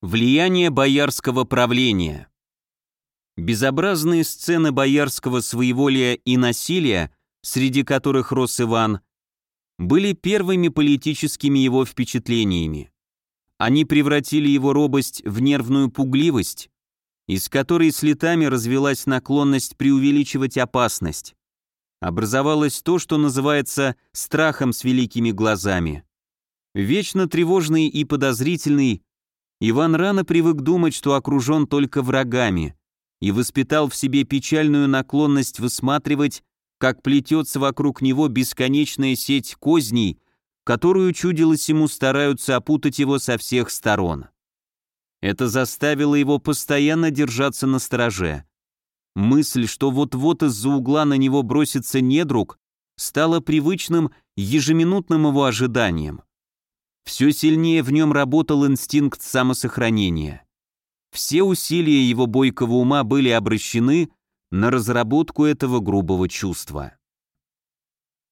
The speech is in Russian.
Влияние боярского правления. Безобразные сцены боярского своеволия и насилия, среди которых рос Иван, были первыми политическими его впечатлениями. Они превратили его робость в нервную пугливость, из которой с летами развелась наклонность преувеличивать опасность. Образовалось то, что называется страхом с великими глазами. Вечно тревожный и подозрительный, Иван рано привык думать, что окружен только врагами, и воспитал в себе печальную наклонность высматривать, как плетется вокруг него бесконечная сеть козней, которую, чудилось ему, стараются опутать его со всех сторон. Это заставило его постоянно держаться на стороже. Мысль, что вот-вот из-за угла на него бросится недруг, стала привычным, ежеминутным его ожиданием. Все сильнее в нем работал инстинкт самосохранения. Все усилия его бойкого ума были обращены на разработку этого грубого чувства.